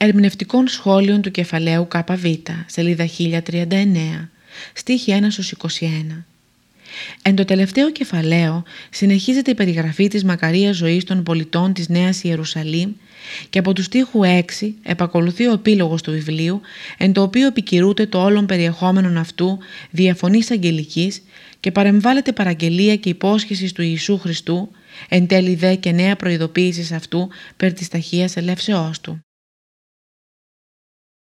Ερμηνευτικών σχόλιων του κεφαλαίου ΚΒ, σελίδα 1039, στίχη 1 21. Εν το τελευταίο κεφαλαίο συνεχίζεται η περιγραφή της μακαρίας ζωής των πολιτών της Νέας Ιερουσαλήμ και από τους στίχους 6 επακολουθεί ο επίλογος του βιβλίου εν το οποίο επικυρούται το όλον περιεχόμενον αυτού διαφωνής αγγελικής και παρεμβάλλεται παραγγελία και υπόσχεσης του Ιησού Χριστού εν τέλει δε και νέα προειδοποίησης αυτού περί της ταχείας ελεύσεώς του.